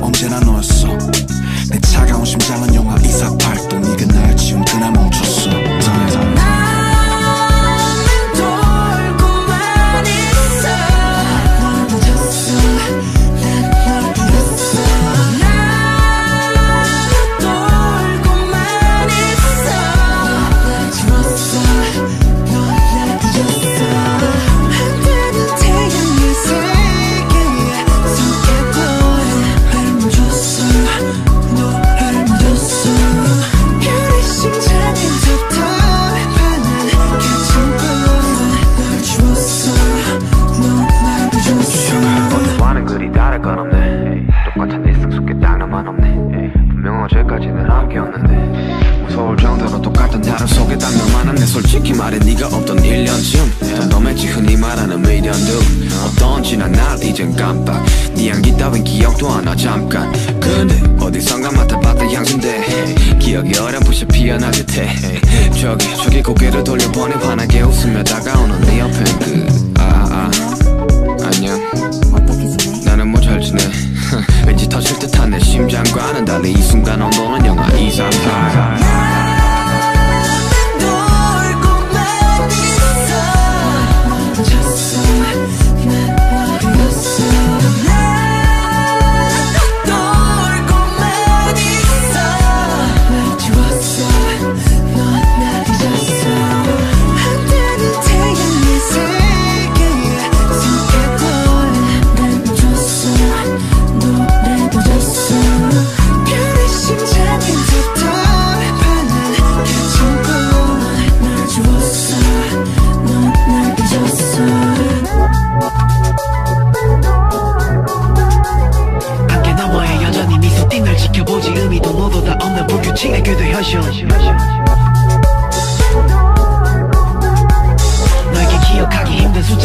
언제나 너였어. 내 차가운 심장은 영하 248도 네가 나를 지운 그날 멈췄어. 말에 네가 없던 1년쯤 덤덤했지 흔히 말하는 미련도 어떤 지난 날 이젠 깜빡. 네 향기 따윈 기억도 안나 잠깐. 근데 어디선가 맡아봤던 향수인데 기억이 어렴풋이 피어나듯 해 저기 저기 고개를 돌려보니 환하게 웃으며 다가오는 네 옆엔 그 아아 안녕. 않아 불규칙에게도 현실 너에게 기억하기 힘든 수